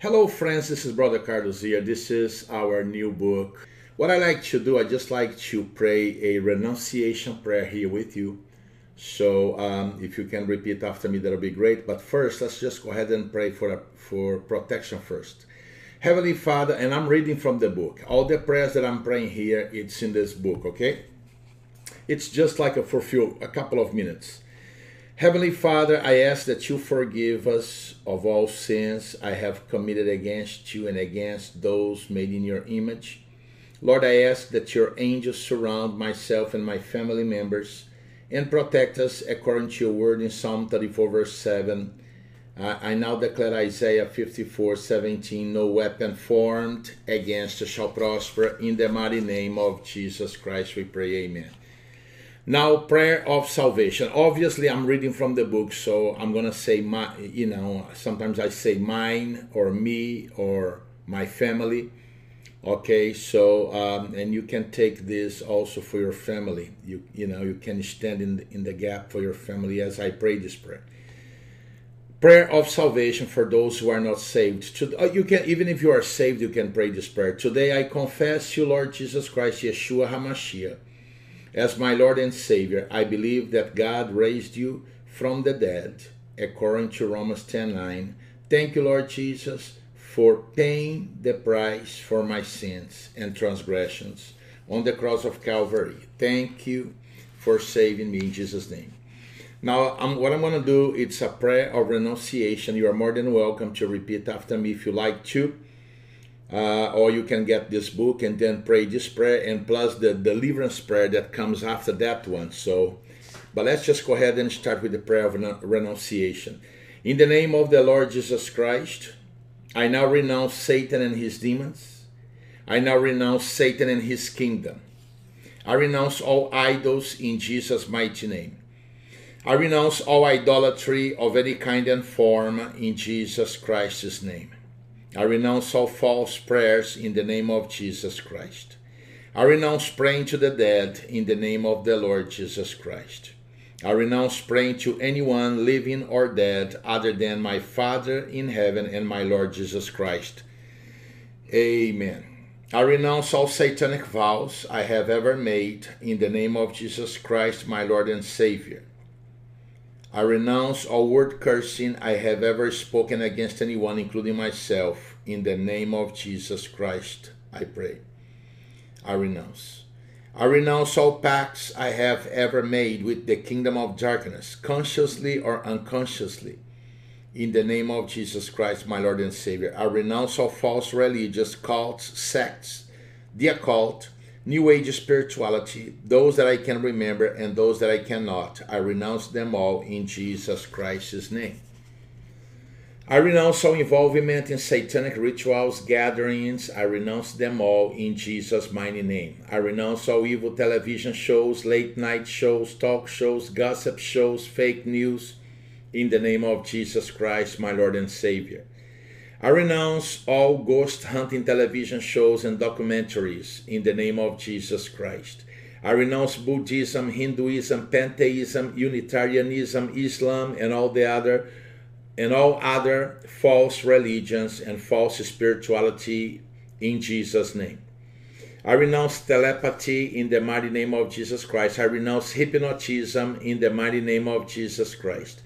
Hello, friends. This is Brother Carlos here. This is our new book. What I like to do, I just like to pray a renunciation prayer here with you. So, um, if you can repeat after me, that'll be great. But first, let's just go ahead and pray for for protection first. Heavenly Father, and I'm reading from the book. All the prayers that I'm praying here, it's in this book. Okay? It's just like a for few, a couple of minutes. Heavenly Father, I ask that you forgive us of all sins I have committed against you and against those made in your image. Lord, I ask that your angels surround myself and my family members and protect us according to your word in Psalm 34, verse 7. I now declare Isaiah 54, 17, no weapon formed against us shall prosper. In the mighty name of Jesus Christ, we pray, Amen. Now, prayer of salvation. Obviously, I'm reading from the book, so I'm gonna say my. You know, sometimes I say mine or me or my family. Okay, so um, and you can take this also for your family. You you know you can stand in the, in the gap for your family as I pray this prayer. Prayer of salvation for those who are not saved. To, uh, you can even if you are saved, you can pray this prayer. Today I confess you, Lord Jesus Christ, Yeshua Hamashiach as my Lord and Savior, I believe that God raised you from the dead, according to Romans 10:9. Thank you, Lord Jesus, for paying the price for my sins and transgressions on the cross of Calvary. Thank you for saving me in Jesus' name. Now, I'm, what I'm going to do, it's a prayer of renunciation. You are more than welcome to repeat after me if you like to uh, or you can get this book and then pray this prayer and plus the deliverance prayer that comes after that one. So, but let's just go ahead and start with the prayer of renunciation. In the name of the Lord Jesus Christ, I now renounce Satan and his demons. I now renounce Satan and his kingdom. I renounce all idols in Jesus' mighty name. I renounce all idolatry of any kind and form in Jesus Christ's name. I renounce all false prayers in the name of Jesus Christ. I renounce praying to the dead in the name of the Lord Jesus Christ. I renounce praying to anyone living or dead other than my Father in heaven and my Lord Jesus Christ. Amen. I renounce all satanic vows I have ever made in the name of Jesus Christ, my Lord and Savior. I renounce all word cursing I have ever spoken against anyone, including myself. In the name of Jesus Christ, I pray. I renounce. I renounce all pacts I have ever made with the kingdom of darkness, consciously or unconsciously. In the name of Jesus Christ, my Lord and Savior, I renounce all false religious cults, sects, the occult, New Age spirituality, those that I can remember and those that I cannot, I renounce them all in Jesus Christ's name. I renounce all involvement in satanic rituals, gatherings. I renounce them all in Jesus' mighty name. I renounce all evil television shows, late night shows, talk shows, gossip shows, fake news, in the name of Jesus Christ, my Lord and Savior. I renounce all ghost hunting television shows and documentaries in the name of Jesus Christ. I renounce Buddhism, Hinduism, pantheism, Unitarianism, Islam, and all the other and all other false religions and false spirituality in Jesus' name. I renounce telepathy in the mighty name of Jesus Christ. I renounce hypnotism in the mighty name of Jesus Christ.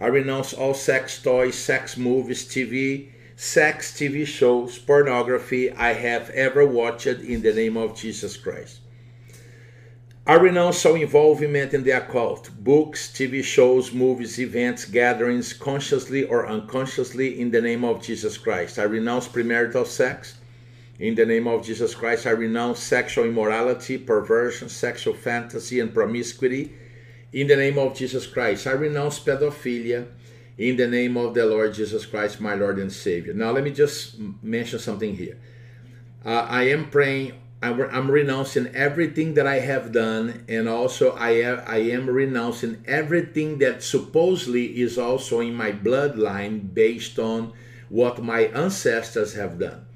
I renounce all sex toys, sex movies, TV, sex TV shows, pornography I have ever watched in the name of Jesus Christ. I renounce all involvement in the occult, books, TV shows, movies, events, gatherings, consciously or unconsciously, in the name of Jesus Christ. I renounce premarital sex. In the name of Jesus Christ, I renounce sexual immorality, perversion, sexual fantasy, and promiscuity. In the name of Jesus Christ, I renounce pedophilia in the name of the Lord Jesus Christ, my Lord and Savior. Now, let me just mention something here. Uh, I am praying, I'm, renouncing everything that I have done, and also I am, I am renouncing everything that supposedly is also in my bloodline based on what my ancestors have done.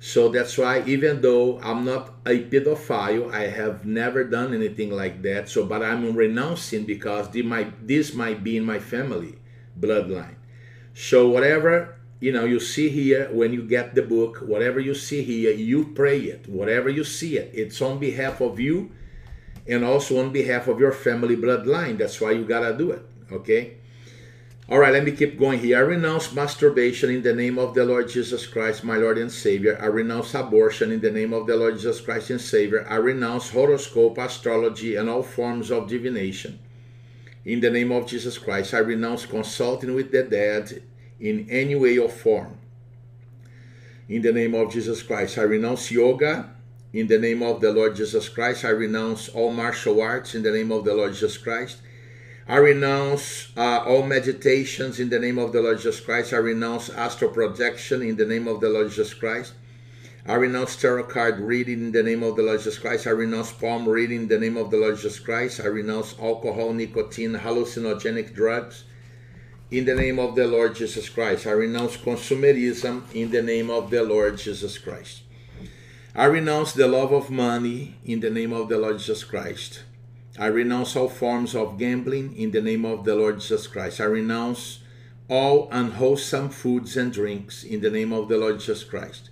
So that's why, even though I'm not a pedophile, I have never done anything like that. So, but I'm renouncing because might, this might be in my family bloodline. So whatever you know, you see here when you get the book, whatever you see here, you pray it. Whatever you see it, it's on behalf of you and also on behalf of your family bloodline. That's why you gotta do it. Okay? All right, let me keep going here. I renounce masturbation in the name of the Lord Jesus Christ, my Lord and Savior. I renounce abortion in the name of the Lord Jesus Christ and Savior. I renounce horoscope, astrology, and all forms of divination. In the name of Jesus Christ, I renounce consulting with the dead in any way or form. In the name of Jesus Christ, I renounce yoga. In the name of the Lord Jesus Christ, I renounce all martial arts. In the name of the Lord Jesus Christ, I renounce uh, all meditations in the name of the Lord Jesus Christ. I renounce astral projection in the name of the Lord Jesus Christ. I renounce tarot card reading in the name of the Lord Jesus Christ. I renounce palm reading in the name of the Lord Jesus Christ. I renounce alcohol, nicotine, hallucinogenic drugs in the name of the Lord Jesus Christ. I renounce consumerism in the name of the Lord Jesus Christ. I renounce the love of money in the name of the Lord Jesus Christ. I renounce all forms of gambling in the name of the Lord Jesus Christ. I renounce all unwholesome foods and drinks in the name of the Lord Jesus Christ.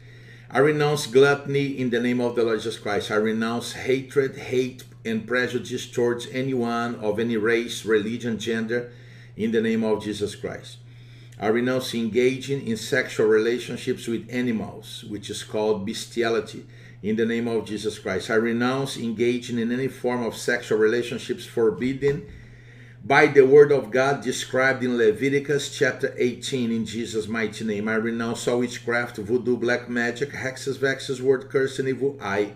I renounce gluttony in the name of the Lord Jesus Christ. I renounce hatred, hate, and prejudice towards anyone of any race, religion, gender in the name of Jesus Christ. I renounce engaging in sexual relationships with animals, which is called bestiality, in the name of Jesus Christ. I renounce engaging in any form of sexual relationships forbidden by the word of God described in Leviticus chapter 18 in Jesus' mighty name. I renounce all witchcraft, voodoo, black magic, hexes, vexes, word curse, and evil eye,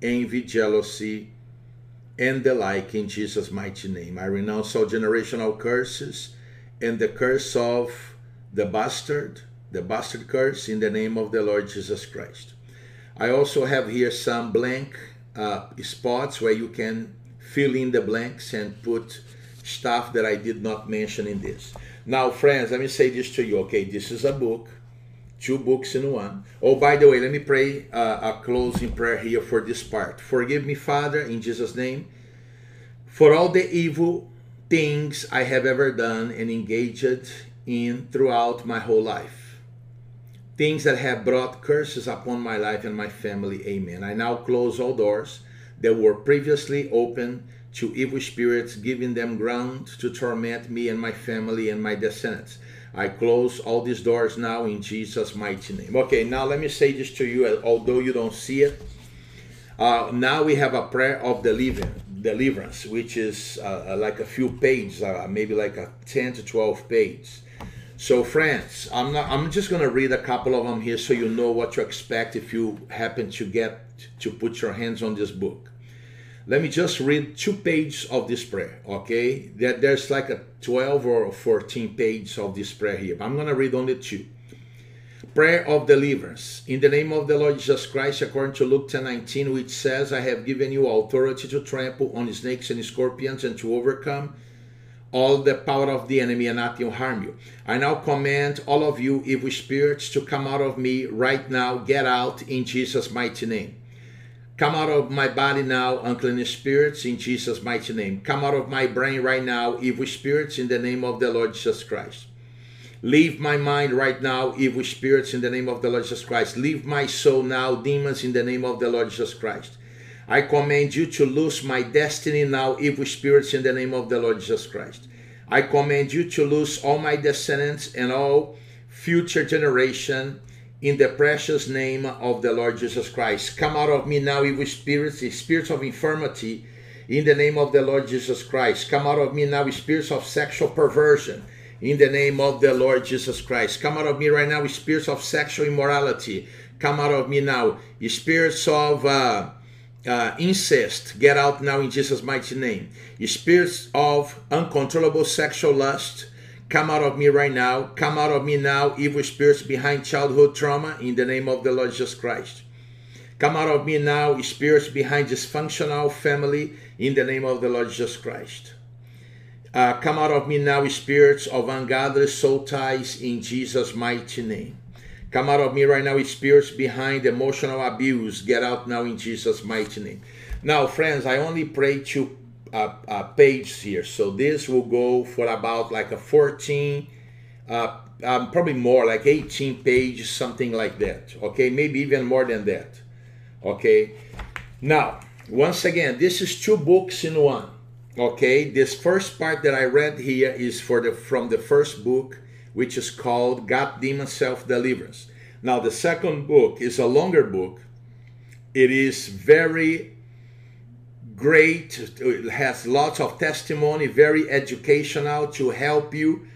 envy, jealousy, and the like in Jesus' mighty name. I renounce all generational curses and the curse of the bastard, the bastard curse in the name of the Lord Jesus Christ. I also have here some blank uh, spots where you can fill in the blanks and put stuff that I did not mention in this. Now, friends, let me say this to you. Okay, this is a book, two books in one. Oh, by the way, let me pray uh, a closing prayer here for this part. Forgive me, Father, in Jesus' name, for all the evil things I have ever done and engaged in throughout my whole life things that have brought curses upon my life and my family. Amen. I now close all doors that were previously open to evil spirits, giving them ground to torment me and my family and my descendants. I close all these doors now in Jesus' mighty name. Okay, now let me say this to you, although you don't see it. Uh, now we have a prayer of deliverance, which is uh, like a few pages, uh, maybe like a 10 to 12 pages. So, friends, I'm not. I'm just gonna read a couple of them here so you know what to expect if you happen to get to put your hands on this book. Let me just read two pages of this prayer. Okay, That there's like a 12 or 14 pages of this prayer here, but I'm gonna read only two. Prayer of deliverance. In the name of the Lord Jesus Christ, according to Luke 10 19, which says, I have given you authority to trample on snakes and scorpions and to overcome all the power of the enemy and nothing will harm you. I now command all of you evil spirits to come out of me right now. Get out in Jesus' mighty name. Come out of my body now, unclean spirits, in Jesus' mighty name. Come out of my brain right now, evil spirits, in the name of the Lord Jesus Christ. Leave my mind right now, evil spirits, in the name of the Lord Jesus Christ. Leave my soul now, demons, in the name of the Lord Jesus Christ. I command you to lose my destiny now, evil spirits, in the name of the Lord Jesus Christ. I command you to lose all my descendants and all future generation in the precious name of the Lord Jesus Christ. Come out of me now, evil spirits, spirits of infirmity, in the name of the Lord Jesus Christ. Come out of me now, spirits of sexual perversion, in the name of the Lord Jesus Christ. Come out of me right now, spirits of sexual immorality. Come out of me now, spirits of uh, uh, incest, get out now in Jesus' mighty name. Spirits of uncontrollable sexual lust, come out of me right now. Come out of me now, evil spirits behind childhood trauma, in the name of the Lord Jesus Christ. Come out of me now, spirits behind dysfunctional family, in the name of the Lord Jesus Christ. Uh, come out of me now, spirits of ungodly soul ties, in Jesus' mighty name. Come out of me right now, spirits behind emotional abuse. Get out now in Jesus' mighty name. Now, friends, I only pray two uh, uh, pages here. So this will go for about like a 14 uh, um, probably more, like 18 pages, something like that. Okay, maybe even more than that. Okay, now once again, this is two books in one. Okay, this first part that I read here is for the from the first book, which is called God Demon Self Deliverance. Now the second book is a longer book. It is very great. It has lots of testimony, very educational to help you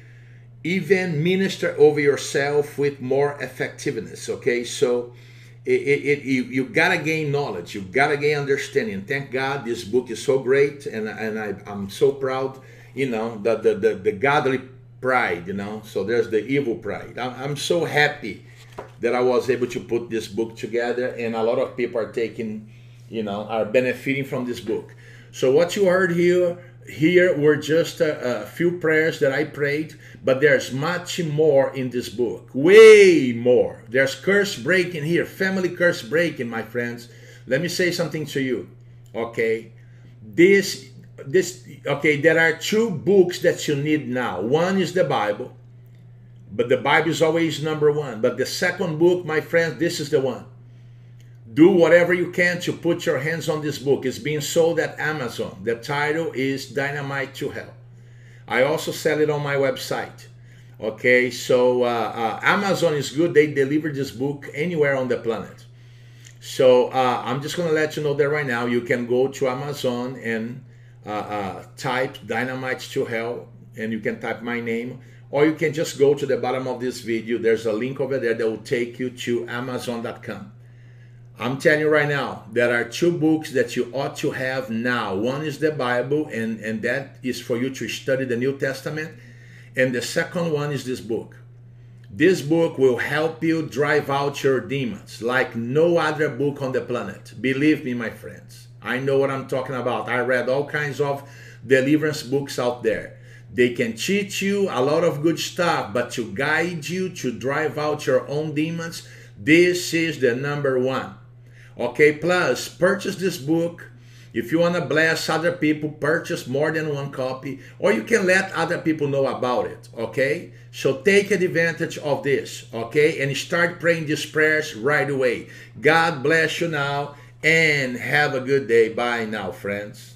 even minister over yourself with more effectiveness. Okay, so it, it, it, you, you gotta gain knowledge, you gotta gain understanding. Thank God this book is so great, and and I, I'm so proud. You know the the the, the godly pride. You know, so there's the evil pride. I'm, I'm so happy that I was able to put this book together, and a lot of people are taking, you know, are benefiting from this book. So what you heard here here were just a, a, few prayers that I prayed, but there's much more in this book. Way more. There's curse breaking here, family curse breaking, my friends. Let me say something to you. Okay. This this okay, there are two books that you need now. One is the Bible, but the Bible is always number 1. But the second book, my friends, this is the one do whatever you can to put your hands on this book. It's being sold at Amazon. The title is Dynamite to Hell. I also sell it on my website. Okay, so uh, uh, Amazon is good. They deliver this book anywhere on the planet. So uh, I'm just going to let you know that right now. You can go to Amazon and uh, uh, type Dynamite to Hell, and you can type my name. Or you can just go to the bottom of this video. There's a link over there that will take you to Amazon.com. I'm telling you right now, there are two books that you ought to have now. One is the Bible, and, and that is for you to study the New Testament. And the second one is this book. This book will help you drive out your demons like no other book on the planet. Believe me, my friends. I know what I'm talking about. I read all kinds of deliverance books out there. They can teach you a lot of good stuff, but to guide you to drive out your own demons, this is the number one. Okay, plus purchase this book. If you want to bless other people, purchase more than one copy, or you can let other people know about it. Okay, so take advantage of this. Okay, and start praying these prayers right away. God bless you now and have a good day. Bye now, friends.